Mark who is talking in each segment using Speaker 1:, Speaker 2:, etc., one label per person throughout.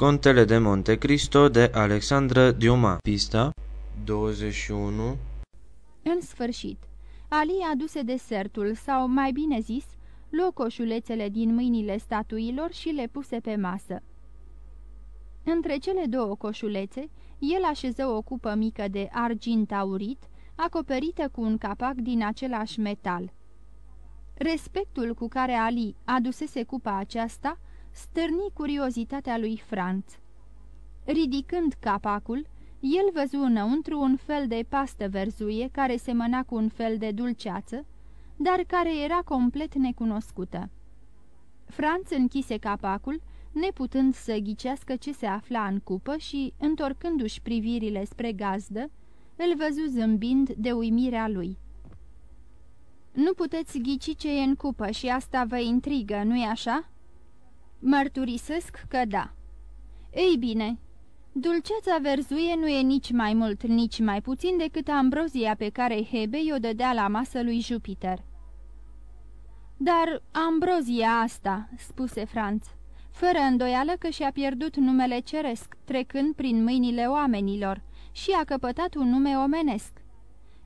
Speaker 1: Contele de Monte Cristo de Alexandra Diuma Pista 21
Speaker 2: În sfârșit, Ali aduse desertul, sau mai bine zis, locoșulețele din mâinile statuilor și le puse pe masă. Între cele două coșulețe, el așeză o cupă mică de argint aurit, acoperită cu un capac din același metal. Respectul cu care Ali adusese cupa aceasta stârni curiozitatea lui Franț. Ridicând capacul, el văzu înăuntru un fel de pastă verzuie care semăna cu un fel de dulceață, dar care era complet necunoscută. Franț închise capacul, neputând să ghicească ce se afla în cupă și, întorcându-și privirile spre gazdă, îl văzu zâmbind de uimirea lui. Nu puteți ghici ce e în cupă și asta vă intrigă, nu-i așa?" Mărturisesc că da." Ei bine, dulceața verzuie nu e nici mai mult, nici mai puțin decât ambrozia pe care Hebe i-o dădea la masă lui Jupiter." Dar ambrozia asta," spuse Franț, fără îndoială că și-a pierdut numele ceresc, trecând prin mâinile oamenilor, și a căpătat un nume omenesc.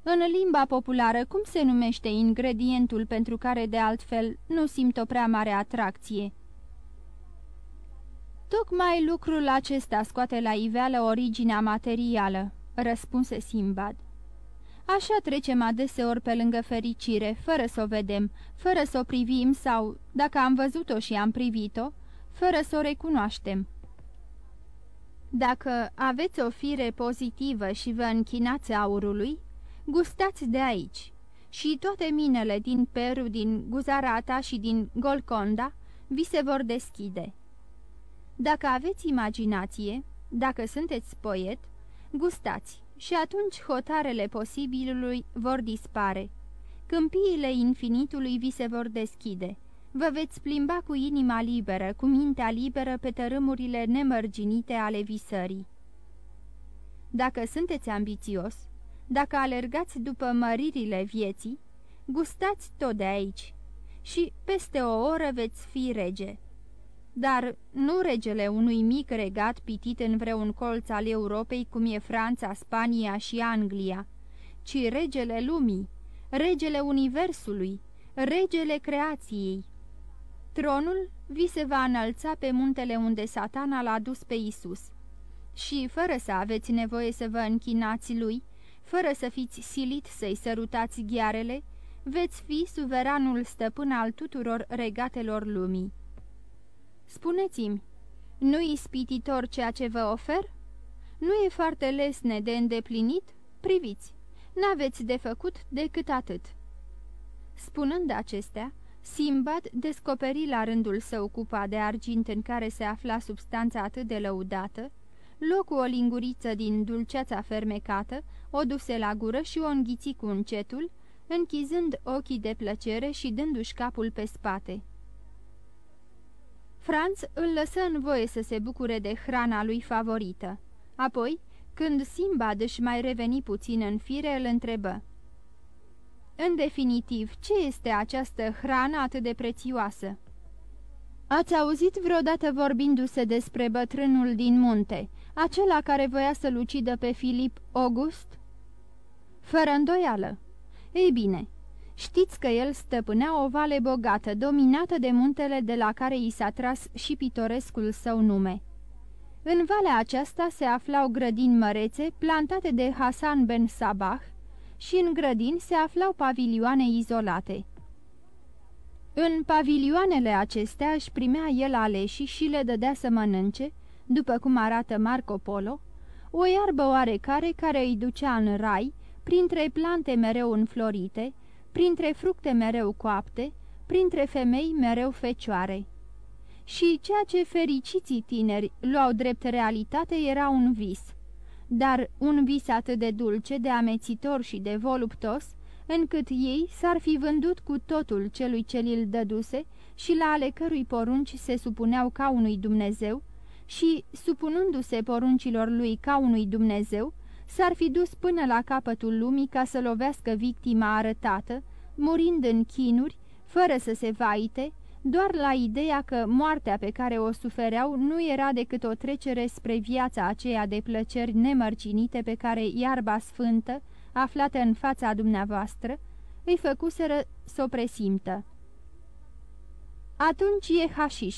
Speaker 2: În limba populară, cum se numește ingredientul pentru care de altfel nu simt o prea mare atracție? Tocmai lucrul acesta scoate la iveală originea materială, răspunse Simbad. Așa trecem adeseori pe lângă fericire, fără să o vedem, fără să o privim sau, dacă am văzut-o și am privit-o, fără să o recunoaștem. Dacă aveți o fire pozitivă și vă închinați aurului, gustați de aici. Și toate minele din Peru, din Guzarata și din Golconda vi se vor deschide. Dacă aveți imaginație, dacă sunteți poet, gustați și atunci hotarele posibilului vor dispare. Câmpiile infinitului vi se vor deschide. Vă veți plimba cu inima liberă, cu mintea liberă pe tărâmurile nemărginite ale visării. Dacă sunteți ambițios, dacă alergați după măririle vieții, gustați tot de aici și peste o oră veți fi rege dar nu regele unui mic regat pitit în vreun colț al Europei, cum e Franța, Spania și Anglia, ci regele lumii, regele universului, regele creației. Tronul vi se va înălța pe muntele unde satana l-a dus pe Isus. Și, fără să aveți nevoie să vă închinați lui, fără să fiți silit să-i sărutați ghearele, veți fi suveranul stăpân al tuturor regatelor lumii. Spuneți-mi, nu-i ispititor ceea ce vă ofer? Nu e foarte lesne de îndeplinit? Priviți, n-aveți de făcut decât atât." Spunând acestea, Simbad descoperi la rândul său cupa de argint în care se afla substanța atât de lăudată, locu o linguriță din dulceața fermecată, o duse la gură și o înghiți cu încetul, închizând ochii de plăcere și dându-și capul pe spate. Franț îl lăsă în voie să se bucure de hrana lui favorită. Apoi, când Simbad își mai reveni puțin în fire, îl întrebă. În definitiv, ce este această hrană atât de prețioasă?" Ați auzit vreodată vorbindu-se despre bătrânul din munte, acela care voia să-l ucidă pe Filip August?" Fără îndoială. Ei bine, Știți că el stăpânea o vale bogată, dominată de muntele de la care i s-a tras și pitorescul său nume. În valea aceasta se aflau grădini mărețe, plantate de Hasan ben Sabah, și în grădini se aflau pavilioane izolate. În pavilioanele acestea își primea el aleși și le dădea să mănânce, după cum arată Marco Polo, o iarbă oarecare care îi ducea în rai, printre plante mereu înflorite, printre fructe mereu coapte, printre femei mereu fecioare. Și ceea ce fericiții tineri luau drept realitate era un vis, dar un vis atât de dulce, de amețitor și de voluptos, încât ei s-ar fi vândut cu totul celui ce li-l dăduse și la ale cărui porunci se supuneau ca unui Dumnezeu și, supunându-se poruncilor lui ca unui Dumnezeu, s-ar fi dus până la capătul lumii ca să lovească victima arătată, murind în chinuri, fără să se vaite, doar la ideea că moartea pe care o sufereau nu era decât o trecere spre viața aceea de plăceri nemărcinite pe care iarba sfântă, aflată în fața dumneavoastră, îi făcuseră să o presimtă. Atunci e hașiș,"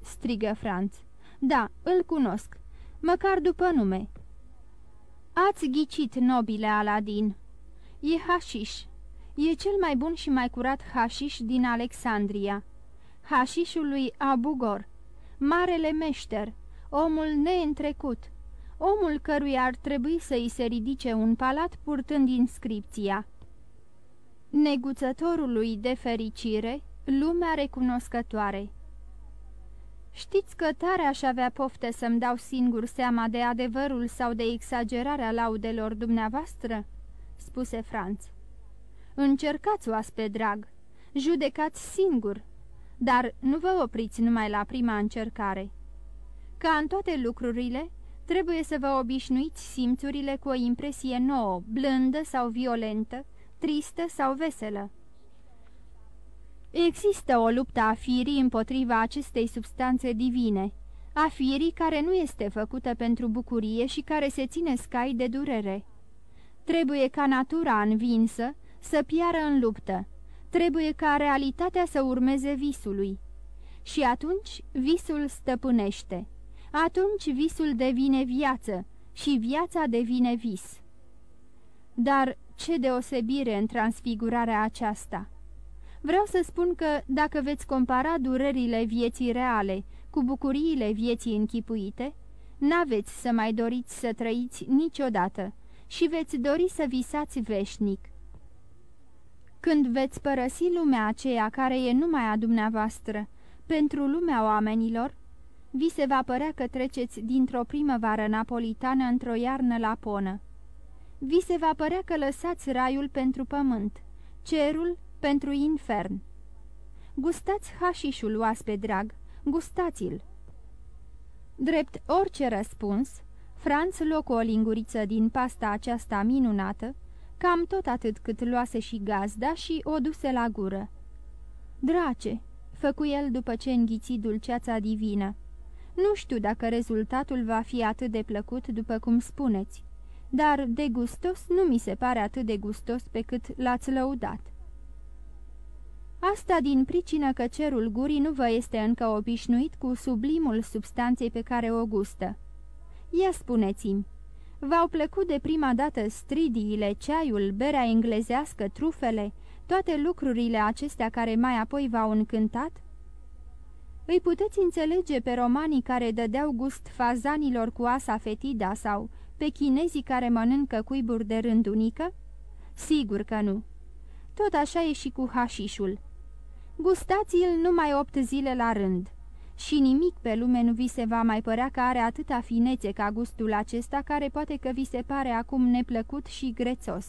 Speaker 2: strigă Franț. Da, îl cunosc, măcar după nume." Ați ghicit, nobile Aladin. E hașiș. E cel mai bun și mai curat hașiș din Alexandria. Hașișul lui Abugor, marele meșter, omul neîntrecut, omul căruia ar trebui să îi se ridice un palat purtând inscripția. Neguțătorului de fericire, lumea recunoscătoare. Știți că tare aș avea pofte să-mi dau singur seama de adevărul sau de exagerarea laudelor dumneavoastră?" spuse Franț. Încercați, oaspe drag, judecați singur, dar nu vă opriți numai la prima încercare. Ca în toate lucrurile, trebuie să vă obișnuiți simțurile cu o impresie nouă, blândă sau violentă, tristă sau veselă. Există o luptă a firii împotriva acestei substanțe divine, a firii care nu este făcută pentru bucurie și care se ține scai de durere. Trebuie ca natura învinsă să piară în luptă, trebuie ca realitatea să urmeze visului. Și atunci visul stăpânește, atunci visul devine viață și viața devine vis. Dar ce deosebire în transfigurarea aceasta! Vreau să spun că dacă veți compara durerile vieții reale cu bucuriile vieții închipuite, n-aveți să mai doriți să trăiți niciodată și veți dori să visați veșnic. Când veți părăsi lumea aceea care e numai a dumneavoastră, pentru lumea oamenilor, vi se va părea că treceți dintr-o primăvară napolitană într-o iarnă laponă. Vi se va părea că lăsați raiul pentru pământ, cerul pentru infern. Gustați hașișul, oaspe drag, gustați-l! Drept orice răspuns, Franț locu o linguriță din pasta aceasta minunată, cam tot atât cât luase și gazda și o duse la gură. Drace, făcu el după ce înghiți dulceața divină, nu știu dacă rezultatul va fi atât de plăcut după cum spuneți, dar de gustos nu mi se pare atât de gustos pe cât l-ați lăudat. Asta din pricină că cerul gurii nu vă este încă obișnuit cu sublimul substanței pe care o gustă. Ia spuneți-mi, v-au plăcut de prima dată stridiile, ceaiul, berea englezească, trufele, toate lucrurile acestea care mai apoi v-au încântat? Îi puteți înțelege pe romanii care dădeau gust fazanilor cu asa fetida sau pe chinezii care mănâncă cuiburi de rândunică? Sigur că nu. Tot așa e și cu hașișul. Gustați-l numai opt zile la rând. Și nimic pe lume nu vi se va mai părea că are atâta finețe ca gustul acesta, care poate că vi se pare acum neplăcut și grețos.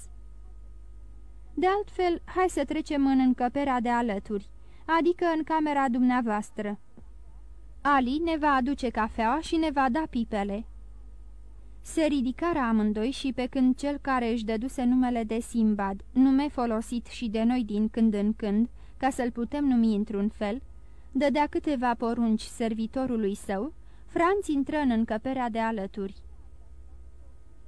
Speaker 2: De altfel, hai să trecem în încăperea de alături, adică în camera dumneavoastră. Ali ne va aduce cafeaua și ne va da pipele. Se ridicară amândoi și pe când cel care își dăduse numele de Simbad, nume folosit și de noi din când în când, ca să-l putem numi într-un fel, dădea câteva porunci servitorului său, Franț intră în încăperea de alături.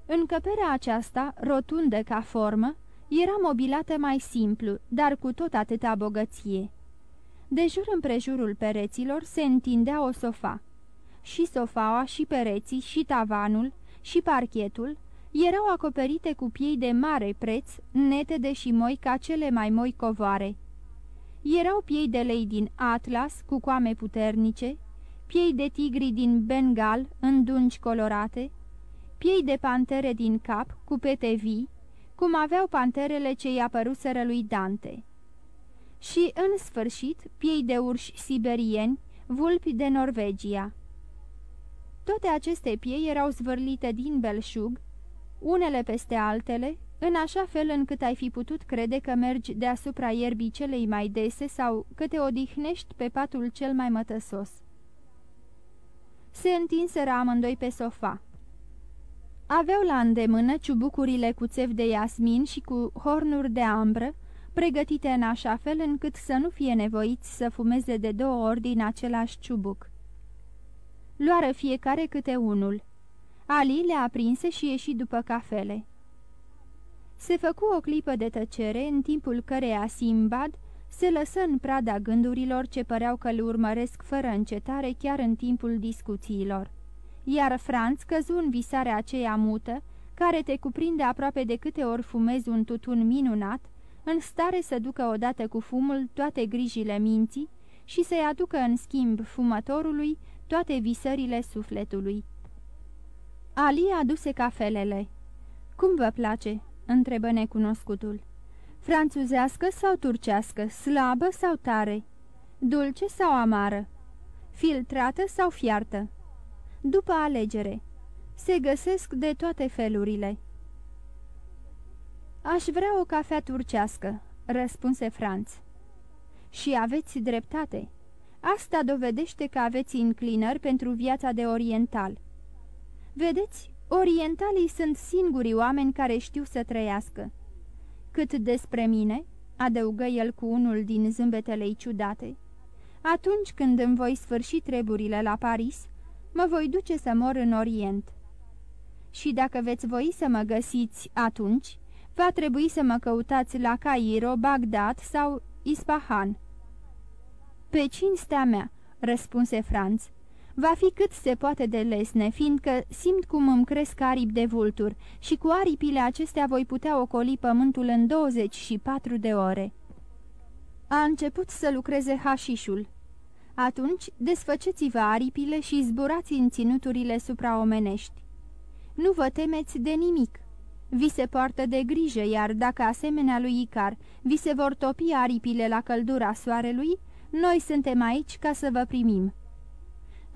Speaker 2: Încăperea aceasta, rotundă ca formă, era mobilată mai simplu, dar cu tot atâta bogăție. De jur împrejurul pereților se întindea o sofa. Și sofaua, și pereții, și tavanul, și parchetul erau acoperite cu piei de mare preț, netede și moi ca cele mai moi covoare. Erau piei de lei din atlas, cu coame puternice, piei de tigri din Bengal, în dungi colorate, piei de pantere din cap, cu pete vii, cum aveau panterele ce i-a păruseră lui Dante. Și, în sfârșit, piei de urși siberieni, vulpi de Norvegia. Toate aceste piei erau zvârlite din belșug, unele peste altele, în așa fel încât ai fi putut crede că mergi deasupra ierbii celei mai dese sau că te odihnești pe patul cel mai mătăsos. Se întinseră amândoi pe sofa. Aveau la îndemână ciubucurile cu țev de iasmin și cu hornuri de ambră, pregătite în așa fel încât să nu fie nevoiți să fumeze de două ori din același ciubuc. Luară fiecare câte unul. Ali le aprinse și ieși după cafele. Se făcu o clipă de tăcere, în timpul căreia Simbad se lăsă în prada gândurilor ce păreau că îl urmăresc fără încetare chiar în timpul discuțiilor. Iar Franț căzu în visarea aceea mută, care te cuprinde aproape de câte ori fumezi un tutun minunat, în stare să ducă odată cu fumul toate grijile minții și să-i aducă în schimb fumătorului toate visările sufletului. Ali aduse cafelele. Cum vă place?" Întrebă necunoscutul. Franțuzească sau turcească, slabă sau tare, dulce sau amară, filtrată sau fiartă. După alegere, se găsesc de toate felurile. Aș vrea o cafea turcească," răspunse Franț. Și aveți dreptate. Asta dovedește că aveți înclinări pentru viața de oriental. Vedeți, orientalii sunt singurii oameni care știu să trăiască. Cât despre mine, adăugă el cu unul din zâmbetele ciudate, atunci când îmi voi sfârși treburile la Paris, mă voi duce să mor în Orient. Și dacă veți voi să mă găsiți atunci, va trebui să mă căutați la Cairo, Bagdad sau Ispahan. Pe cinstea mea, răspunse Franț, va fi cât se poate de lesne, fiindcă simt cum îmi cresc aripi de vultur și cu aripile acestea voi putea ocoli pământul în 24 de ore. A început să lucreze hașișul. Atunci desfăceți-vă aripile și zburați în ținuturile supraomenești. Nu vă temeți de nimic. Vi se poartă de grijă, iar dacă asemenea lui Icar vi se vor topi aripile la căldura soarelui, noi suntem aici ca să vă primim."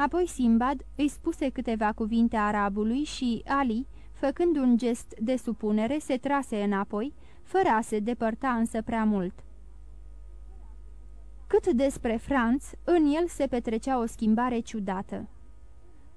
Speaker 2: Apoi Simbad îi spuse câteva cuvinte arabului și Ali, făcând un gest de supunere, se trase înapoi, fără a se depărta însă prea mult. Cât despre Franț, în el se petrecea o schimbare ciudată.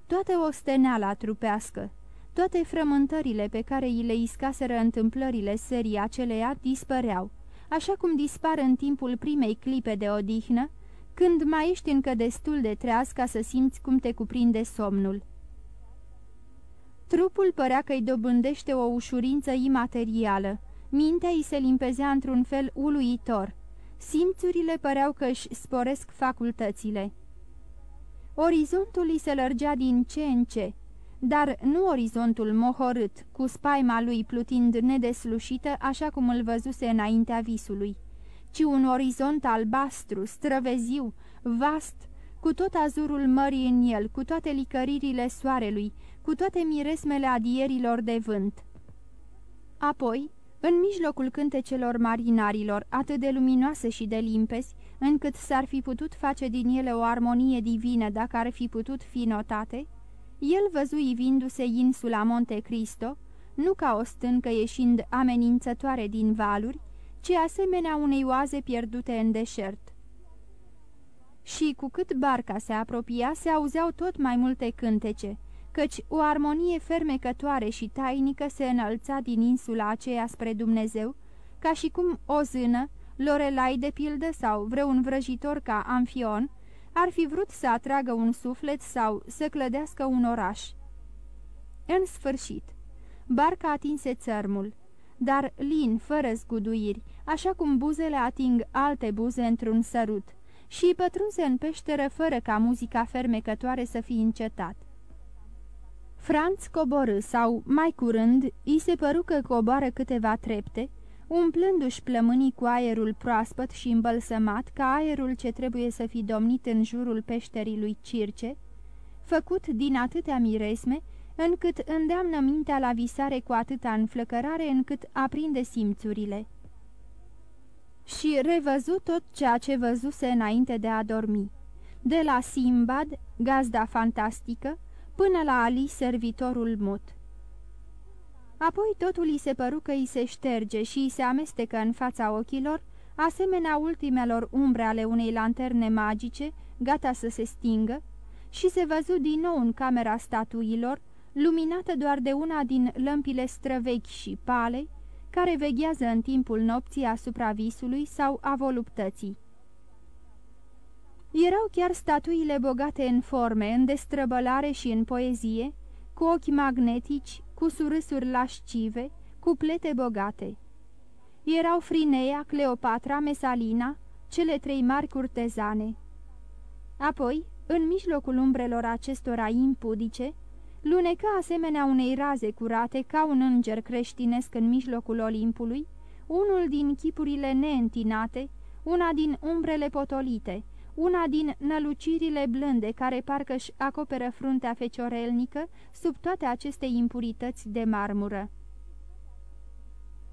Speaker 2: Toată osteneala trupească, toate frământările pe care îi le iscaseră întâmplările serii aceleia dispăreau, așa cum dispar în timpul primei clipe de odihnă, când mai ești încă destul de treaz ca să simți cum te cuprinde somnul. Trupul părea că îi dobândește o ușurință imaterială, mintea îi se limpezea într-un fel uluitor, simțurile păreau că își sporesc facultățile. Orizontul îi se lărgea din ce în ce, dar nu orizontul mohorât, cu spaima lui plutind nedeslușită așa cum îl văzuse înaintea visului ci un orizont albastru, străveziu, vast, cu tot azurul mării în el, cu toate licăririle soarelui, cu toate miresmele adierilor de vânt. Apoi, în mijlocul cântecelor marinarilor, atât de luminoase și de limpezi, încât s-ar fi putut face din ele o armonie divină dacă ar fi putut fi notate, el văzu ivindu-se insula Monte Cristo, nu ca o stâncă ieșind amenințătoare din valuri, ci asemenea unei oaze pierdute în deșert. Și cu cât barca se apropia, se auzeau tot mai multe cântece, căci o armonie fermecătoare și tainică se înălța din insula aceea spre Dumnezeu, ca și cum o zână, Lorelai de pildă sau vreun vrăjitor ca Amfion, ar fi vrut să atragă un suflet sau să clădească un oraș. În sfârșit, barca atinse țărmul, dar lin, fără zguduiri, așa cum buzele ating alte buze într-un sărut, și pătrunse în peșteră fără ca muzica fermecătoare să fi încetat. Franț coborâ sau, mai curând, îi se păru că coboară câteva trepte, umplându-și plămânii cu aerul proaspăt și îmbălsămat ca aerul ce trebuie să fi domnit în jurul peșterii lui Circe, făcut din atâtea miresme, încât îndeamnă mintea la visare cu atâta înflăcărare încât aprinde simțurile și revăzu tot ceea ce văzuse înainte de a dormi. De la Simbad, gazda fantastică, până la Ali, servitorul mut. Apoi totul îi se păru că îi se șterge și îi se amestecă în fața ochilor, asemenea ultimelor umbre ale unei lanterne magice, gata să se stingă, și se văzu din nou în camera statuilor, luminată doar de una din lămpile străvechi și pale, care veghează în timpul nopții asupra visului sau a voluptății. Erau chiar statuile bogate în forme, în destrăbălare și în poezie, cu ochi magnetici, cu surâsuri lascive, cu plete bogate. Erau Frinea, Cleopatra, Mesalina, cele trei mari curtezane. Apoi, în mijlocul umbrelor acestora impudice, luneca asemenea unei raze curate ca un înger creștinesc în mijlocul Olimpului, unul din chipurile neîntinate, una din umbrele potolite, una din nălucirile blânde care parcă își acoperă fruntea feciorelnică sub toate aceste impurități de marmură.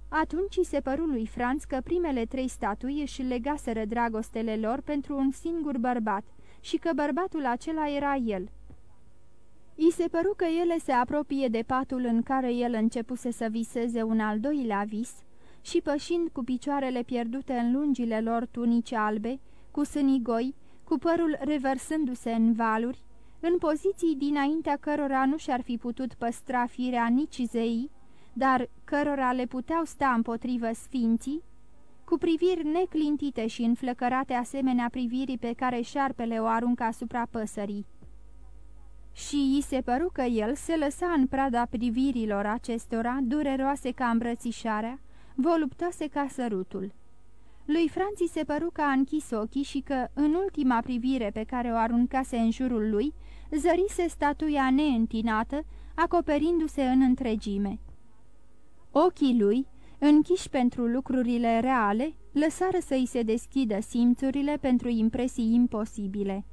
Speaker 2: Atunci se păru lui Franț că primele trei statui își legaseră dragostele lor pentru un singur bărbat și că bărbatul acela era el. I se păru că ele se apropie de patul în care el începuse să viseze un al doilea vis și pășind cu picioarele pierdute în lungile lor tunice albe, cu sânii goi, cu părul reversându-se în valuri, în poziții dinaintea cărora nu și-ar fi putut păstra firea nici zeii, dar cărora le puteau sta împotrivă sfinții, cu priviri neclintite și înflăcărate asemenea privirii pe care șarpele o aruncă asupra păsării. Și i se păru că el se lăsa în prada privirilor acestora, dureroase ca îmbrățișarea, voluptoase ca sărutul. Lui Franții se păru că a închis ochii și că, în ultima privire pe care o aruncase în jurul lui, zărise statuia neîntinată, acoperindu-se în întregime. Ochii lui, închiși pentru lucrurile reale, lăsară să-i se deschidă simțurile pentru impresii imposibile.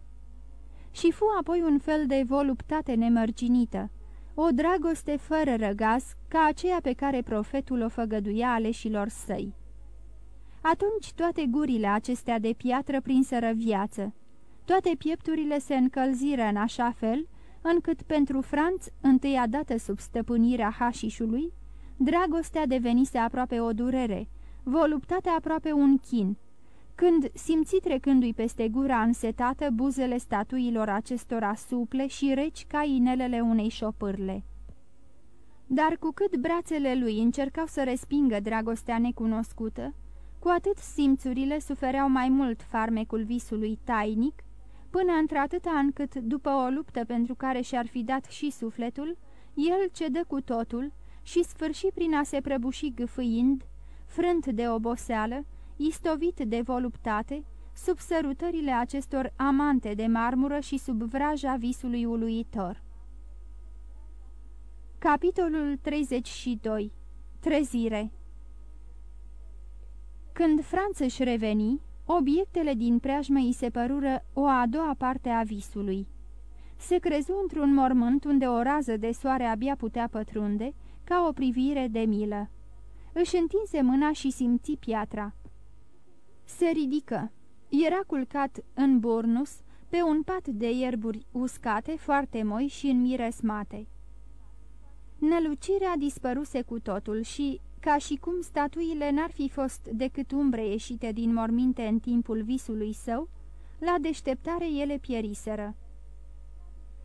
Speaker 2: Și fu apoi un fel de voluptate nemărginită, o dragoste fără răgaz, ca aceea pe care profetul o făgăduia aleșilor săi. Atunci toate gurile acestea de piatră prinseră viață. Toate piepturile se încălziră în așa fel, încât pentru Franț, întâia dată sub stăpânirea hașișului, dragostea devenise aproape o durere, voluptatea aproape un chin, când simți trecându-i peste gura însetată buzele statuilor acestora suple și reci ca inelele unei șopârle. Dar cu cât brațele lui încercau să respingă dragostea necunoscută, cu atât simțurile sufereau mai mult farmecul visului tainic, până într-atâta încât, după o luptă pentru care și-ar fi dat și sufletul, el cedă cu totul și sfârși prin a se prăbuși gâfâind, frânt de oboseală, istovit de voluptate, sub sărutările acestor amante de marmură și sub vraja visului uluitor. Capitolul 32 Trezire când Franț își reveni, obiectele din preajmă îi se părură o a doua parte a visului. Se crezu într-un mormânt unde o rază de soare abia putea pătrunde, ca o privire de milă. Își întinse mâna și simți piatra. Se ridică. Era culcat în burnus, pe un pat de ierburi uscate, foarte moi și înmiresmate. Nălucirea dispăruse cu totul și, ca și cum statuile n-ar fi fost decât umbre ieșite din morminte în timpul visului său, la deșteptare ele pieriseră.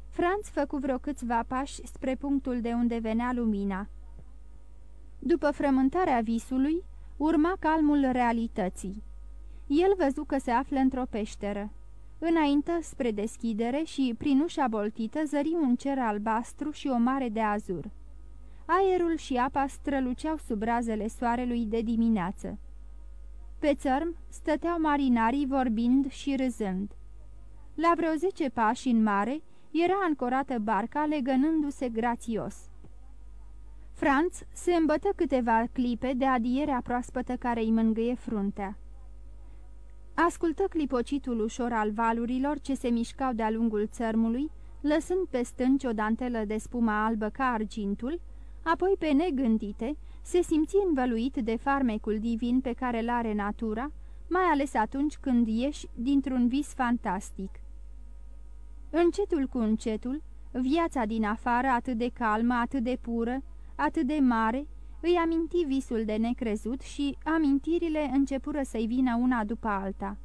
Speaker 2: Franț făcu vreo câțiva pași spre punctul de unde venea lumina. După frământarea visului, urma calmul realității. El văzu că se află într-o peșteră. Înainte, spre deschidere și, prin ușa boltită, zări un cer albastru și o mare de azur. Aerul și apa străluceau sub razele soarelui de dimineață. Pe țărm stăteau marinarii vorbind și râzând. La vreo zece pași în mare era ancorată barca legănându-se grațios. Franț se îmbătă câteva clipe de adierea proaspătă care îi mângâie fruntea. Ascultă clipocitul ușor al valurilor ce se mișcau de-a lungul țărmului, lăsând pe stânci o dantelă de spumă albă ca argintul, apoi pe negândite se simți învăluit de farmecul divin pe care îl are natura, mai ales atunci când ieși dintr-un vis fantastic. Încetul cu încetul, viața din afară atât de calmă, atât de pură, atât de mare, îi aminti visul de necrezut și amintirile începură să-i vină una după alta.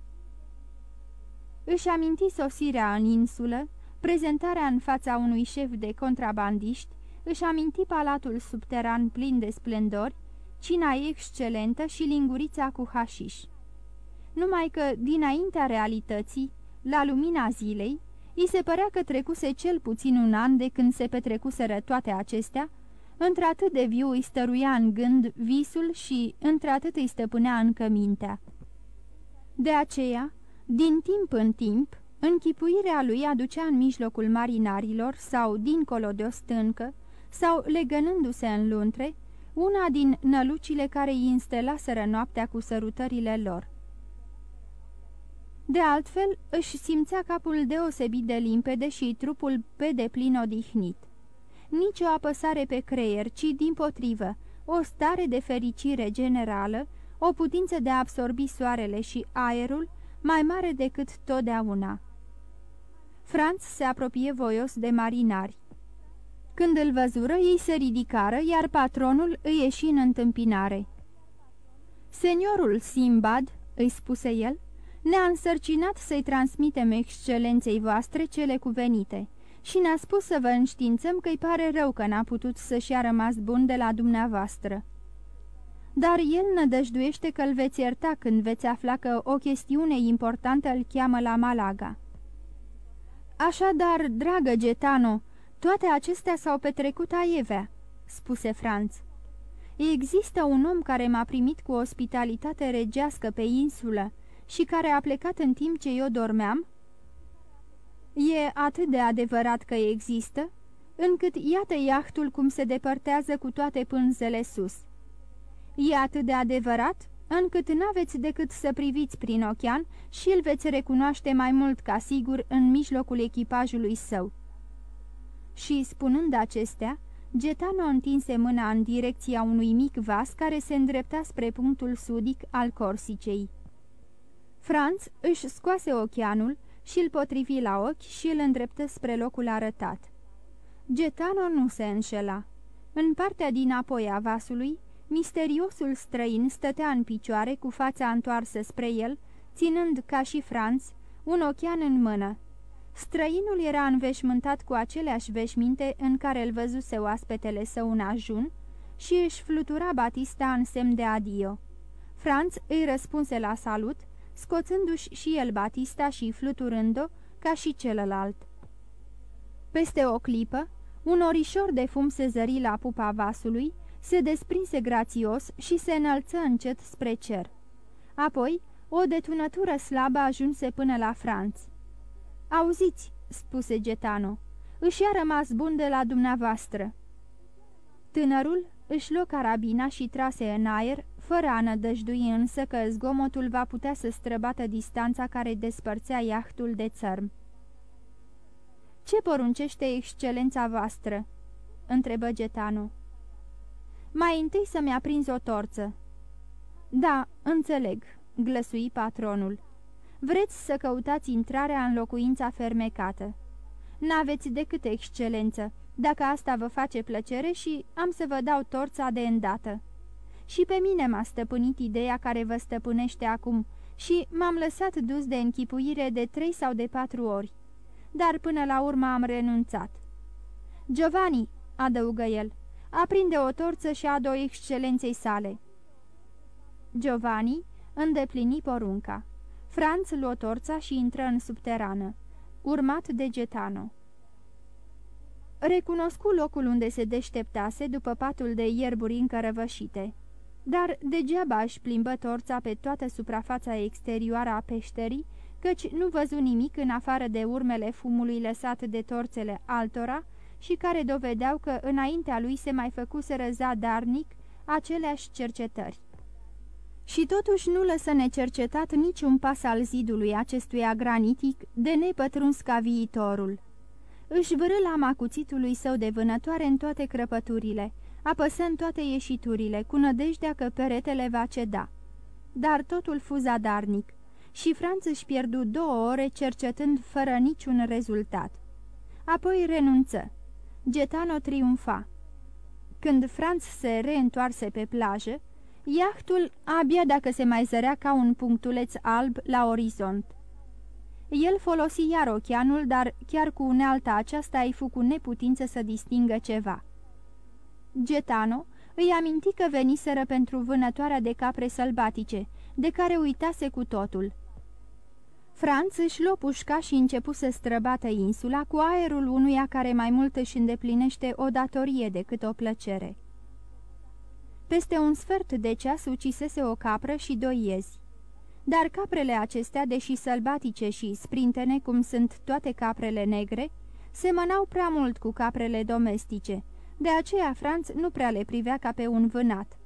Speaker 2: Își aminti sosirea în insulă, prezentarea în fața unui șef de contrabandiști, își aminti palatul subteran plin de splendori, cina excelentă și lingurița cu hașiș. Numai că, dinaintea realității, la lumina zilei, îi se părea că trecuse cel puțin un an de când se petrecuseră toate acestea, într-atât de viu îi stăruia în gând visul și într-atât îi stăpânea încă mintea. De aceea, din timp în timp, închipuirea lui aducea în mijlocul marinarilor sau dincolo de o stâncă, sau legănându-se în luntre, una din nălucile care îi înstelaseră noaptea cu sărutările lor. De altfel, își simțea capul deosebit de limpede și trupul pe deplin odihnit. Nici o apăsare pe creier, ci, din potrivă, o stare de fericire generală, o putință de a absorbi soarele și aerul, mai mare decât totdeauna. Franț se apropie voios de marinari. Când îl văzură, ei se ridicară, iar patronul îi ieși în întâmpinare. Seniorul Simbad, îi spuse el, ne-a însărcinat să-i transmitem excelenței voastre cele cuvenite și ne-a spus să vă înștiințăm că-i pare rău că n-a putut să-și a rămas bun de la dumneavoastră. Dar el nădăjduiește că îl veți ierta când veți afla că o chestiune importantă îl cheamă la Malaga. Așadar, dragă Getano, toate acestea s-au petrecut aievea, spuse Franț. Există un om care m-a primit cu ospitalitate regească pe insulă și care a plecat în timp ce eu dormeam? E atât de adevărat că există, încât iată iahtul cum se depărtează cu toate pânzele sus. E atât de adevărat, încât n-aveți decât să priviți prin ochean și îl veți recunoaște mai mult ca sigur în mijlocul echipajului său. Și, spunând acestea, Getano întinse mâna în direcția unui mic vas care se îndrepta spre punctul sudic al Corsicei. Franț își scoase ocheanul și îl potrivi la ochi și îl îndreptă spre locul arătat. Getano nu se înșela. În partea din apoi a vasului, misteriosul străin stătea în picioare cu fața întoarsă spre el, ținând, ca și Franț, un ochean în mână. Străinul era înveșmântat cu aceleași veșminte în care îl văzuse oaspetele său în ajun și își flutura Batista în semn de adio. Franț îi răspunse la salut, scoțându-și și el Batista și fluturând-o ca și celălalt. Peste o clipă, un orișor de fum se zări la pupa vasului, se desprinse grațios și se înălță încet spre cer. Apoi, o detunătură slabă ajunse până la Franț. Auziți," spuse Getano, își a rămas bun de la dumneavoastră." Tânărul își luă carabina și trase în aer, fără a nădăjdui însă că zgomotul va putea să străbată distanța care despărțea iahtul de țărm. Ce poruncește excelența voastră?" întrebă Getano. Mai întâi să-mi aprinzi o torță." Da, înțeleg," glăsui patronul. Vreți să căutați intrarea în locuința fermecată. N-aveți decât excelență, dacă asta vă face plăcere și am să vă dau torța de îndată. Și pe mine m-a stăpânit ideea care vă stăpânește acum și m-am lăsat dus de închipuire de trei sau de patru ori. Dar până la urmă am renunțat. Giovanni, adăugă el, aprinde o torță și adu excelenței sale. Giovanni îndeplini porunca. Franț luă torța și intră în subterană, urmat de Getano. Recunoscu locul unde se deșteptase după patul de ierburi încă răvășite. Dar degeaba își plimbă torța pe toată suprafața exterioară a peșterii, căci nu văzu nimic în afară de urmele fumului lăsat de torțele altora și care dovedeau că înaintea lui se mai făcuseră zadarnic aceleași cercetări. Și totuși nu lăsă necercetat niciun pas al zidului acestuia granitic de nepătruns ca viitorul. Își vârâ lama cuțitului său de vânătoare în toate crăpăturile, apăsă în toate ieșiturile, cu nădejdea că peretele va ceda. Dar totul fu zadarnic și Franț își pierdu două ore cercetând fără niciun rezultat. Apoi renunță. Getano triumfa. Când Franț se reîntoarse pe plajă, Iahtul abia dacă se mai zărea ca un punctuleț alb la orizont. El folosi iar ocheanul, dar chiar cu unealta aceasta îi fu cu neputință să distingă ceva. Getano Îi aminti că veniseră pentru vânătoarea de capre sălbatice, de care uitase cu totul. Franț își luă pușca și începu să străbată insula cu aerul unuia care mai mult își îndeplinește o datorie decât o plăcere. Peste un sfert de ceas ucisese o capră și doi iezi. Dar caprele acestea, deși sălbatice și sprintene cum sunt toate caprele negre, semănau prea mult cu caprele domestice, de aceea Franț nu prea le privea ca pe un vânat.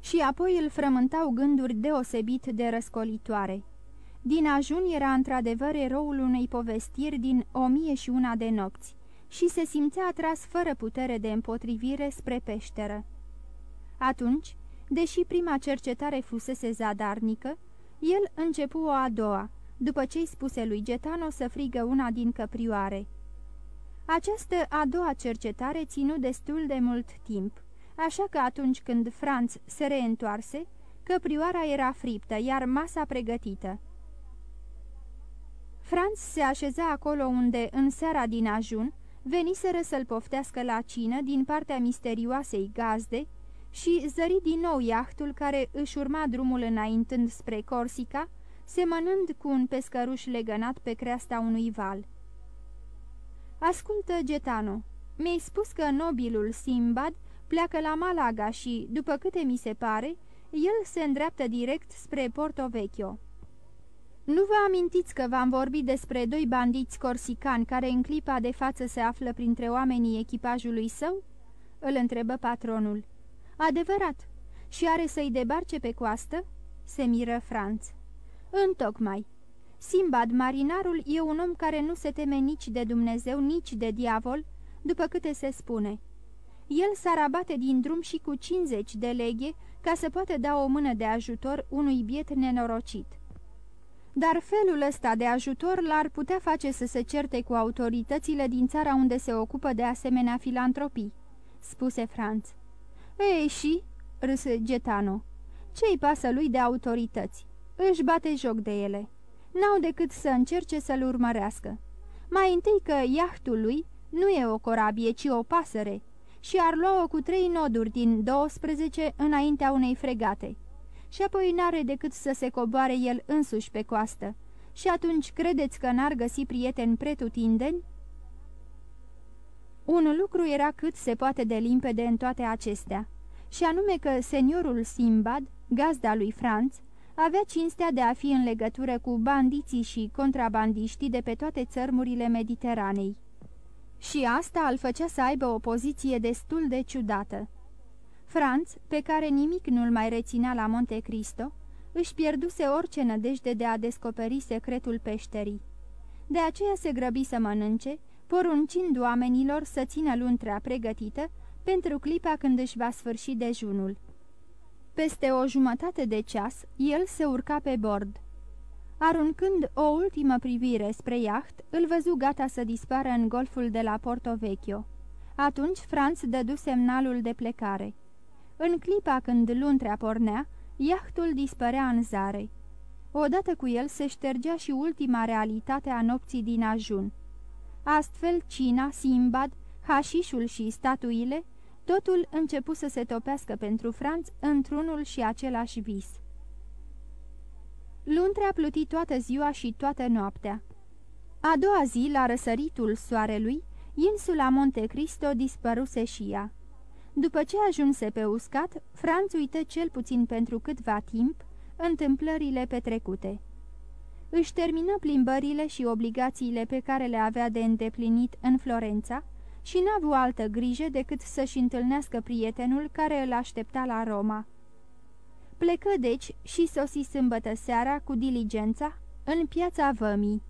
Speaker 2: Și apoi îl frământau gânduri deosebit de răscolitoare. Din ajun era într-adevăr eroul unei povestiri din O mie și una de nopți și se simțea atras fără putere de împotrivire spre peșteră. Atunci, deși prima cercetare fusese zadarnică, el începu o a doua, după ce-i spuse lui Getano să frigă una din căprioare. Această a doua cercetare ținu destul de mult timp, așa că atunci când Franț se reîntoarse, căprioara era friptă, iar masa pregătită. Franț se așeza acolo unde, în seara din ajun, veniseră să-l poftească la cină din partea misterioasei gazde și zări din nou iahtul care își urma drumul înaintând spre Corsica, semănând cu un pescăruș legănat pe creasta unui val. Ascultă, Getano, mi-ai spus că nobilul Simbad pleacă la Malaga și, după câte mi se pare, el se îndreaptă direct spre Porto Vecchio. Nu vă amintiți că v-am vorbit despre doi bandiți corsicani care în clipa de față se află printre oamenii echipajului său?" îl întrebă patronul. Adevărat. Și are să-i debarce pe coastă?" se miră Franț. Întocmai. Simbad, marinarul, e un om care nu se teme nici de Dumnezeu, nici de diavol, după câte se spune. El s-ar abate din drum și cu 50 de leghe ca să poată da o mână de ajutor unui biet nenorocit. Dar felul ăsta de ajutor l-ar putea face să se certe cu autoritățile din țara unde se ocupă de asemenea filantropii, spuse Franț. Ei și, râse Getano, ce-i pasă lui de autorități? Își bate joc de ele. N-au decât să încerce să-l urmărească. Mai întâi că iahtul lui nu e o corabie, ci o pasăre, și ar lua-o cu trei noduri din 12 înaintea unei fregate și apoi n-are decât să se coboare el însuși pe coastă. Și atunci credeți că n-ar găsi prieteni pretutindeni? Un lucru era cât se poate de limpede în toate acestea, și anume că seniorul Simbad, gazda lui Franț, avea cinstea de a fi în legătură cu bandiții și contrabandiștii de pe toate țărmurile Mediteranei. Și asta îl făcea să aibă o poziție destul de ciudată. Franț, pe care nimic nu-l mai reținea la Monte Cristo, își pierduse orice nădejde de a descoperi secretul peșterii. De aceea se grăbi să mănânce, poruncind oamenilor să țină luntrea pregătită pentru clipa când își va sfârși dejunul. Peste o jumătate de ceas, el se urca pe bord. Aruncând o ultimă privire spre iaht, îl văzu gata să dispară în golful de la Porto Vecchio. Atunci Franț dădu semnalul de plecare. În clipa când luntrea pornea, iahtul dispărea în zare. Odată cu el se ștergea și ultima realitate a nopții din ajun. Astfel, Cina, Simbad, hașișul și statuile, totul începu să se topească pentru Franț într-unul și același vis. Luntrea pluti toată ziua și toată noaptea. A doua zi, la răsăritul soarelui, insula Monte Cristo dispăruse și ea. După ce ajunse pe uscat, Franț uită cel puțin pentru câtva timp întâmplările petrecute. Își termină plimbările și obligațiile pe care le avea de îndeplinit în Florența și n-a avut altă grijă decât să-și întâlnească prietenul care îl aștepta la Roma. Plecă deci și sosi sâmbătă seara cu diligența în piața Vămii.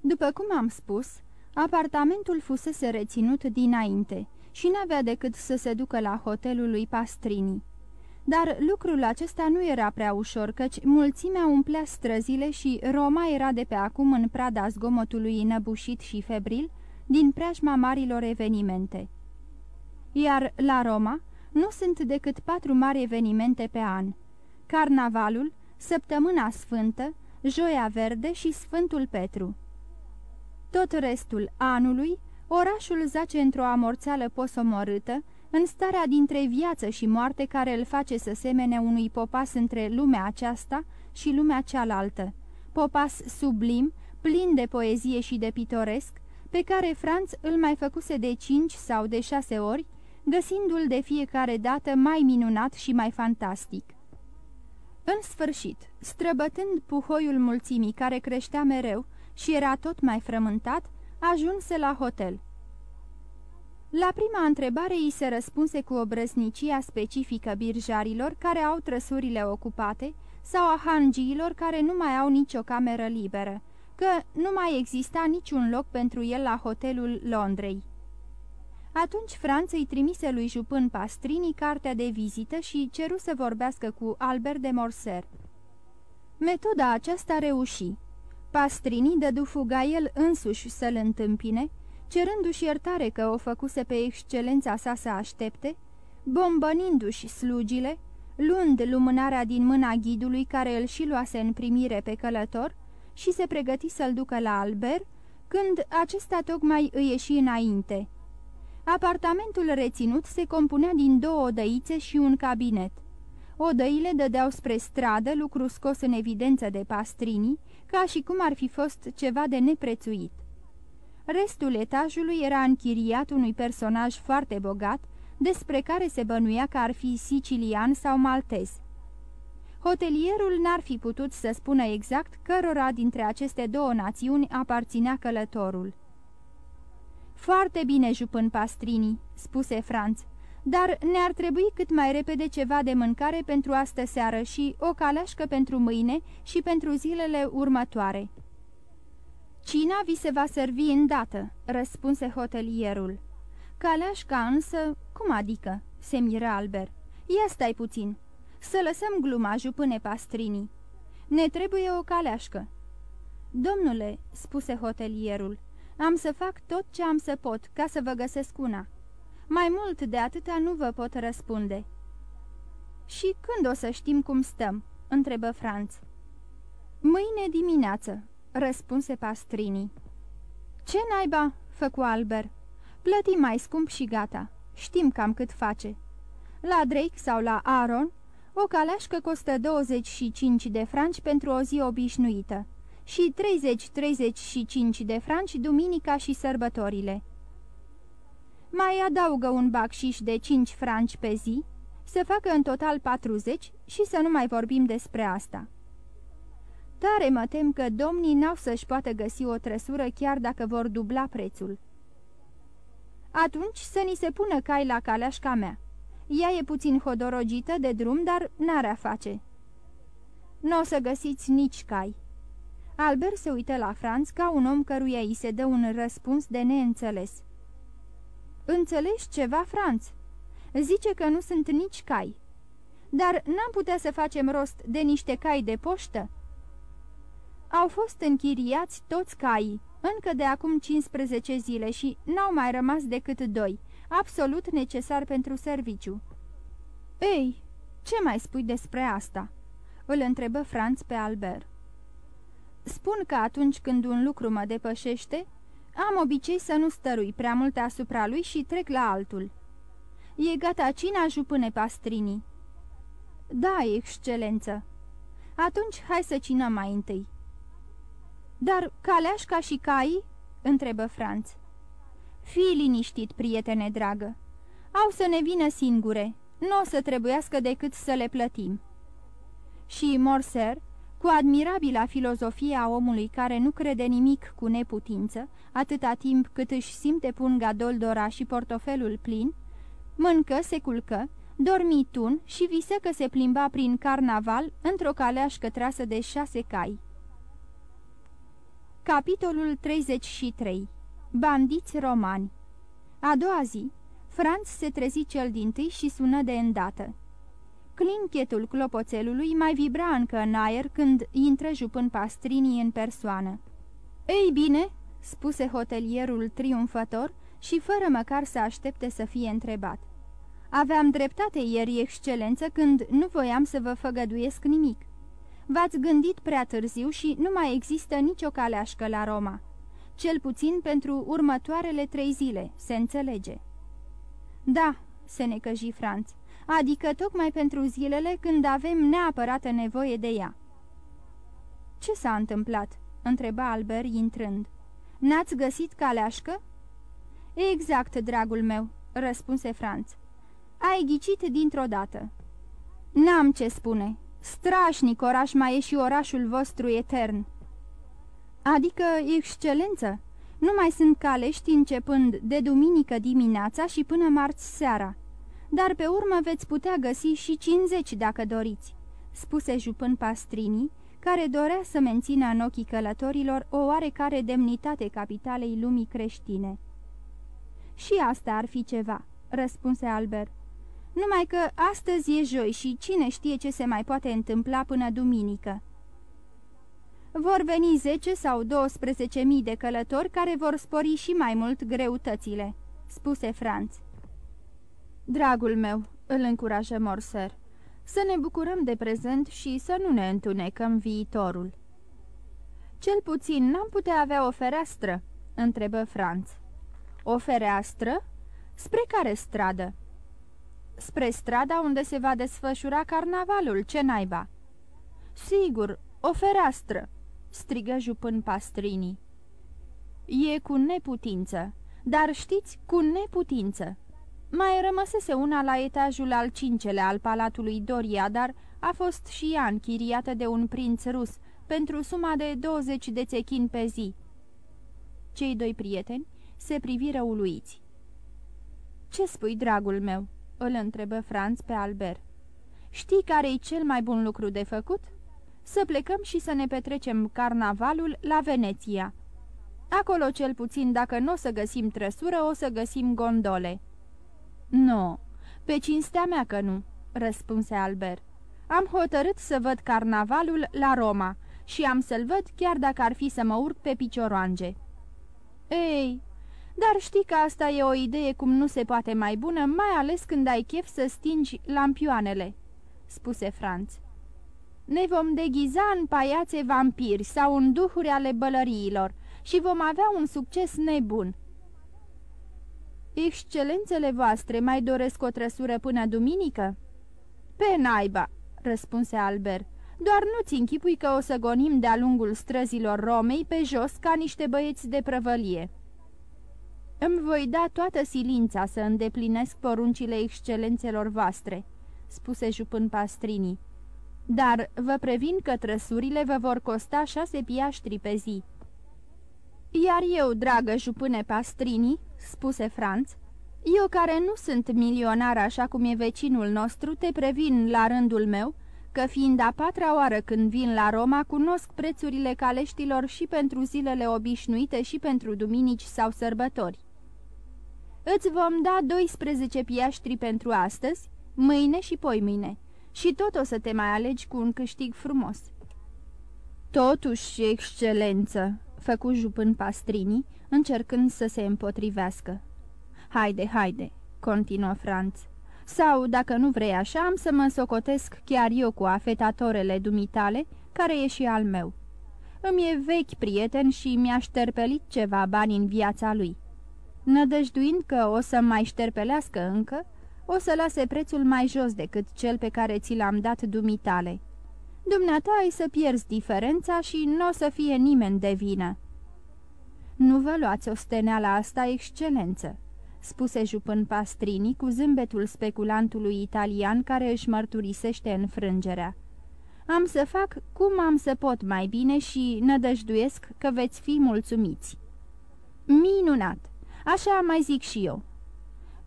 Speaker 2: După cum am spus, apartamentul fusese reținut dinainte – și n-avea decât să se ducă la hotelul lui Pastrini. Dar lucrul acesta nu era prea ușor, căci mulțimea umplea străzile și Roma era de pe acum în prada zgomotului înăbușit și febril din preajma marilor evenimente. Iar la Roma nu sunt decât patru mari evenimente pe an. Carnavalul, Săptămâna Sfântă, Joia Verde și Sfântul Petru. Tot restul anului Orașul zace într-o amorțeală posomorâtă, în starea dintre viață și moarte care îl face să semene unui popas între lumea aceasta și lumea cealaltă, popas sublim, plin de poezie și de pitoresc, pe care Franț îl mai făcuse de cinci sau de șase ori, găsindu-l de fiecare dată mai minunat și mai fantastic. În sfârșit, străbătând puhoiul mulțimii care creștea mereu și era tot mai frământat, ajunse la hotel. La prima întrebare îi se răspunse cu obrăznicia specifică birjarilor care au trăsurile ocupate sau a hangiilor care nu mai au nicio cameră liberă, că nu mai exista niciun loc pentru el la hotelul Londrei. Atunci Franța îi trimise lui Jupân Pastrini cartea de vizită și ceru să vorbească cu Albert de Morser. Metoda aceasta reuși. Pastrini dădu fuga el însuși să-l întâmpine, cerându-și iertare că o făcuse pe excelența sa să aștepte, bombănindu-și slugile, luând lumânarea din mâna ghidului care îl și luase în primire pe călător și se pregăti să-l ducă la Albert, când acesta tocmai îi ieși înainte. Apartamentul reținut se compunea din două odăițe și un cabinet. Odăile dădeau spre stradă, lucru scos în evidență de pastrini, ca și cum ar fi fost ceva de neprețuit. Restul etajului era închiriat unui personaj foarte bogat, despre care se bănuia că ar fi sicilian sau maltez. Hotelierul n-ar fi putut să spună exact cărora dintre aceste două națiuni aparținea călătorul. Foarte bine, jupân pastrini," spuse Franț, dar ne-ar trebui cât mai repede ceva de mâncare pentru astă seară și o caleașcă pentru mâine și pentru zilele următoare." Cina vi se va servi îndată," răspunse hotelierul. Caleașca însă, cum adică?" se miră Albert. Ia stai puțin. Să lăsăm gluma, jupâne pastrini. Ne trebuie o caleașcă." Domnule," spuse hotelierul, am să fac tot ce am să pot ca să vă găsesc una. Mai mult de atâta nu vă pot răspunde." Și când o să știm cum stăm?" întrebă Franț. Mâine dimineață," răspunse Pastrini. Ce naiba?" făcu Albert. Plătim mai scump și gata. Știm cam cât face. La Drake sau la Aaron, o caleașcă costă 25 de franci pentru o zi obișnuită și 30-35 de franci duminica și sărbătorile. Mai adaugă un bacșiș de 5 franci pe zi, să facă în total 40 și să nu mai vorbim despre asta. Tare mă tem că domnii n-au să-și poată găsi o trăsură chiar dacă vor dubla prețul. Atunci să ni se pună cai la caleașca mea. Ea e puțin hodorogită de drum, dar n-are a face. Nu o să găsiți nici cai. Albert se uită la Franț ca un om căruia îi se dă un răspuns de neînțeles. Înțelegi ceva, Franț? Zice că nu sunt nici cai. Dar n-am putea să facem rost de niște cai de poștă?" Au fost închiriați toți caii, încă de acum 15 zile și n-au mai rămas decât doi, absolut necesar pentru serviciu. Ei, ce mai spui despre asta?" îl întrebă Franț pe Albert. Spun că atunci când un lucru mă depășește, am obicei să nu stărui prea mult asupra lui și trec la altul. E gata cina, jupâne pastrinii?" Da, excelență." Atunci hai să cinăm mai întâi." Dar caleașca și caii?" întrebă Franț. Fii liniștit, prietene dragă. Au să ne vină singure, nu o să trebuiască decât să le plătim." Și Morser, cu admirabila filozofie a omului care nu crede nimic cu neputință, atâta timp cât își simte punga doldora și portofelul plin, mâncă, se culcă, dormi tun și visă că se plimba prin carnaval într-o caleașcă trasă de șase cai. Capitolul 33 Bandiți romani A doua zi, Franț se trezi cel din tâi și sună de îndată. Clinchetul clopoțelului mai vibra încă în aer când intră jupân pastrinii în persoană. Ei bine," spuse hotelierul triumfător și fără măcar să aștepte să fie întrebat. Aveam dreptate ieri, excelență, când nu voiam să vă făgăduiesc nimic. V-ați gândit prea târziu și nu mai există nicio caleașcă la Roma. Cel puțin pentru următoarele trei zile, se înțelege." Da," se necăji Franț, adică tocmai pentru zilele când avem neapărată nevoie de ea. Ce s-a întâmplat?" întreba Albert intrând. N-ați găsit caleașcă?" Exact, dragul meu," răspunse Franț. Ai ghicit dintr-o dată." N-am ce spune. Strașnic oraș mai e și orașul vostru etern." Adică, excelență, nu mai sunt calești începând de duminică dimineața și până marți seara, dar pe urmă veți putea găsi și 50 dacă doriți," spuse jupân Pastrini, care dorea să mențină în ochii călătorilor o oarecare demnitate capitalei lumii creștine. Și asta ar fi ceva," răspunse Albert. Numai că astăzi e joi și cine știe ce se mai poate întâmpla până duminică." Vor veni 10 sau 12 mii de călători care vor spori și mai mult greutățile," spuse Franț. Dragul meu," îl încurajă Morser, să ne bucurăm de prezent și să nu ne întunecăm viitorul." Cel puțin n-am putea avea o fereastră?" întrebă Franț. O fereastră? Spre care stradă?" Spre strada unde se va desfășura carnavalul, ce naiba?" Sigur, o fereastră!" Strigă jupân Pastrini. E cu neputință, dar știți, cu neputință. Mai rămăsese una la etajul al cincelea al palatului Doria, dar a fost și ea închiriată de un prinț rus pentru suma de 20 de țechini pe zi. Cei doi prieteni se priviră uluiți. Ce spui, dragul meu?" îl întrebă Franț pe Albert. Știi care-i cel mai bun lucru de făcut?" Să plecăm și să ne petrecem carnavalul la Veneția. Acolo cel puțin, dacă nu o să găsim trăsură, o să găsim gondole." Nu, pe cinstea mea că nu," răspunse Albert. Am hotărât să văd carnavalul la Roma și am să-l văd chiar dacă ar fi să mă urc pe picioroange." Ei, dar știi că asta e o idee cum nu se poate mai bună, mai ales când ai chef să stingi lampioanele," spuse Franț ne vom deghiza în paiațe vampiri sau în duhuri ale bălăriilor și vom avea un succes nebun. Excelențele voastre mai doresc o trăsură până duminică?" Pe naiba!" răspunse Albert. Doar nu-ți închipui că o să gonim de-a lungul străzilor Romei pe jos ca niște băieți de prăvălie." Îmi voi da toată silința să îndeplinesc poruncile excelențelor voastre," spuse jupân Pastrini dar vă previn că trăsurile vă vor costa șase piaștri pe zi." Iar eu, dragă jupâne Pastrini," spuse Franț, eu care nu sunt milionar așa cum e vecinul nostru, te previn la rândul meu că fiind a patra oară când vin la Roma, cunosc prețurile caleștilor și pentru zilele obișnuite și pentru duminici sau sărbători. Îți vom da 12 piaștri pentru astăzi, mâine și poimâine și tot o să te mai alegi cu un câștig frumos." Totuși, excelență," făcu jupân Pastrini, încercând să se împotrivească. Haide, haide," continuă Franț. Sau, dacă nu vrei așa, am să mă socotesc chiar eu cu afetatorele dumitale, care e și al meu. Îmi e vechi prieten și mi-a șterpelit ceva bani în viața lui. Nădăjduind că o să mai șterpelească încă, o să lase prețul mai jos decât cel pe care ți l-am dat dumitale. Dumneata ai să pierzi diferența și nu o să fie nimeni de vină." Nu vă luați o steneală asta, excelență," spuse jupân Pastrini cu zâmbetul speculantului italian care își mărturisește înfrângerea. Am să fac cum am să pot mai bine și nădăjduiesc că veți fi mulțumiți." Minunat! Așa mai zic și eu.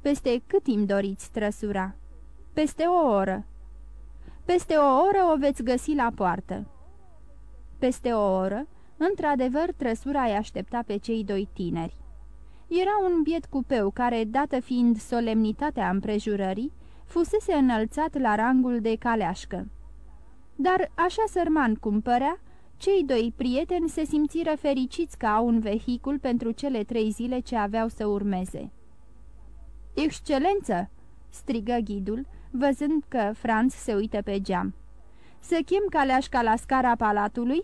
Speaker 2: Peste cât timp doriți trăsura? Peste o oră. Peste o oră o veți găsi la poartă. Peste o oră, într-adevăr, trăsura îi aștepta pe cei doi tineri. Era un biet cupeu care, dată fiind solemnitatea împrejurării, fusese înălțat la rangul de caleașcă. Dar, așa sărman cum părea, cei doi prieteni se simțiră fericiți ca un vehicul pentru cele trei zile ce aveau să urmeze. Excelență!" strigă ghidul, văzând că Franz se uită pe geam. Să chem caleașca la scara palatului?"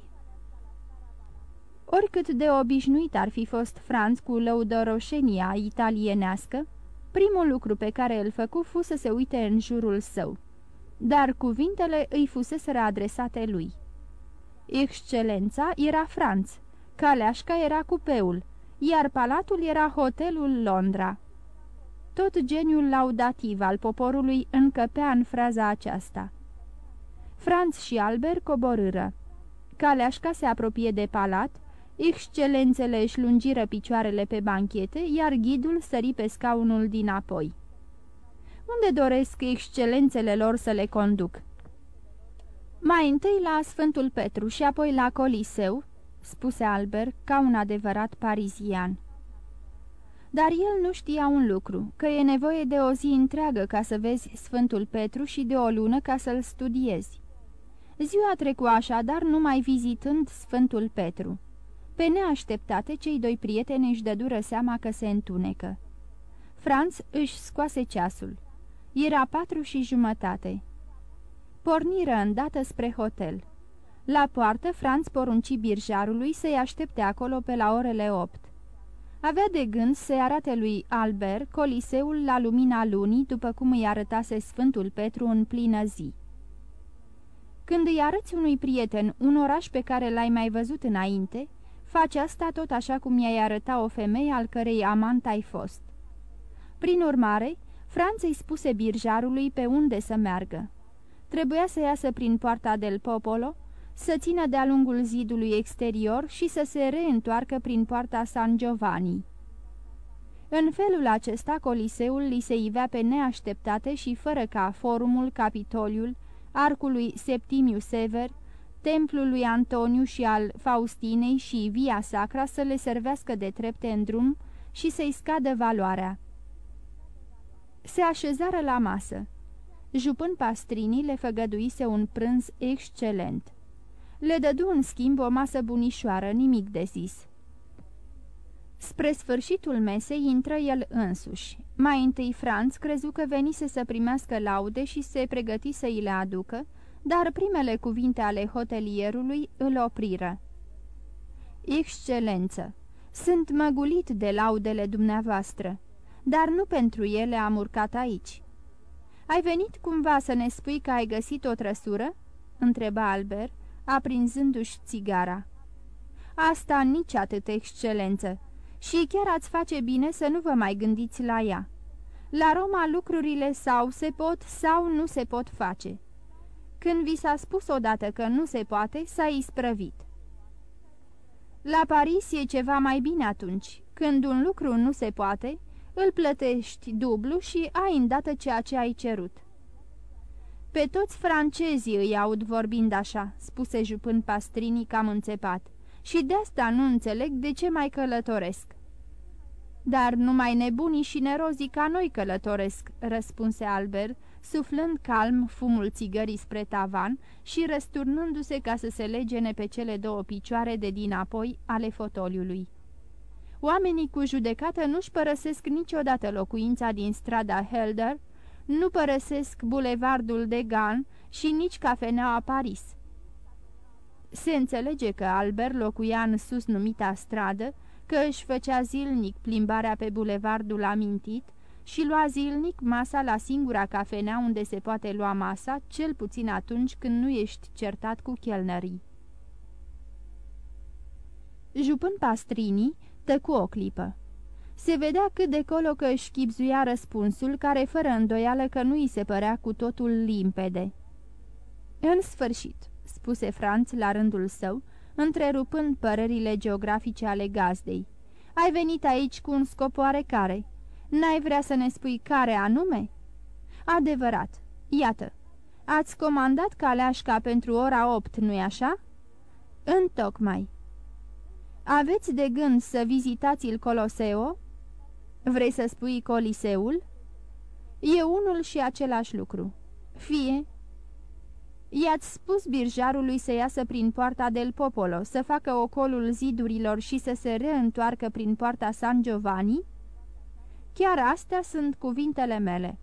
Speaker 2: Oricât de obișnuit ar fi fost Franz cu lăudăroșenia italienească, Primul lucru pe care îl făcu fu să se uite în jurul său, dar cuvintele îi fuseseră adresate lui. Excelența era Franț, caleașca era cupeul, iar palatul era hotelul Londra. Tot geniul laudativ al poporului încăpea în fraza aceasta. Franț și Albert coborâră. Caleașca se apropie de palat, excelențele își lungiră picioarele pe banchete, iar ghidul sări pe scaunul din apoi. Unde doresc excelențele lor să le conduc? Mai întâi la Sfântul Petru și apoi la Coliseu, spuse Albert ca un adevărat parizian. Dar el nu știa un lucru, că e nevoie de o zi întreagă ca să vezi Sfântul Petru și de o lună ca să-l studiezi. Ziua trecu așadar numai vizitând Sfântul Petru. Pe neașteptate, cei doi prieteni își dădură seama că se întunecă. Franț își scoase ceasul. Era patru și jumătate. Porniră îndată spre hotel. La poartă, Franț porunci birjarului să-i aștepte acolo pe la orele opt. Avea de gând să-i arate lui Albert coliseul la lumina lunii, după cum îi arătase Sfântul Petru în plină zi. Când îi arăți unui prieten un oraș pe care l-ai mai văzut înainte, faci asta tot așa cum i-ai arăta o femeie al cărei amant ai fost. Prin urmare, Franț îi spuse birjarului pe unde să meargă. Trebuia să iasă prin poarta del Popolo, să țină de-a lungul zidului exterior și să se reîntoarcă prin poarta San Giovanni. În felul acesta, Coliseul li se ivea pe neașteptate și fără ca forumul, Capitoliul, arcului Septimiu Sever, templul lui Antoniu și al Faustinei și Via Sacra să le servească de trepte în drum și să-i scadă valoarea. Se așezară la masă. Jupân Pastrini le făgăduise un prânz excelent. Le dădu în schimb o masă bunișoară, nimic de zis. Spre sfârșitul mesei intră el însuși. Mai întâi Franț crezu că venise să primească laude și se pregăti să îi le aducă, dar primele cuvinte ale hotelierului îl opriră. Excelență, sunt măgulit de laudele dumneavoastră, dar nu pentru ele am urcat aici. Ai venit cumva să ne spui că ai găsit o trăsură?" întreba Albert, aprinzându-și țigara. Asta nici atât, excelență, și chiar ați face bine să nu vă mai gândiți la ea. La Roma lucrurile sau se pot sau nu se pot face. Când vi s-a spus odată că nu se poate, s-a isprăvit. La Paris e ceva mai bine atunci. Când un lucru nu se poate, îl plătești dublu și ai îndată ceea ce ai cerut. Pe toți francezii îi aud vorbind așa," spuse jupând pastrinii cam înțepat, și de asta nu înțeleg de ce mai călătoresc." Dar numai nebunii și nerozii ca noi călătoresc," răspunse Albert, suflând calm fumul țigării spre tavan și răsturnându-se ca să se legene pe cele două picioare de dinapoi ale fotoliului. Oamenii cu judecată nu-și părăsesc niciodată locuința din strada Helder, nu părăsesc bulevardul de Gan și nici cafeneaua Paris. Se înțelege că Albert locuia în sus numita stradă, că își făcea zilnic plimbarea pe bulevardul amintit și lua zilnic masa la singura cafenea unde se poate lua masa, cel puțin atunci când nu ești certat cu chelnerii. Jupând pastrinii, tăcu o clipă. Se vedea cât de colo că își chipzuia răspunsul, care fără îndoială că nu îi se părea cu totul limpede. În sfârșit, spuse Franț la rândul său, întrerupând părerile geografice ale gazdei. Ai venit aici cu un scop oarecare. N-ai vrea să ne spui care anume?" Adevărat. Iată. Ați comandat caleașca pentru ora opt, nu-i așa?" Întocmai. Aveți de gând să vizitați il Coloseo?" Vrei să spui Coliseul?" E unul și același lucru. Fie." I-ați spus birjarului să iasă prin poarta del Popolo, să facă ocolul zidurilor și să se reîntoarcă prin poarta San Giovanni?" Chiar astea sunt cuvintele mele."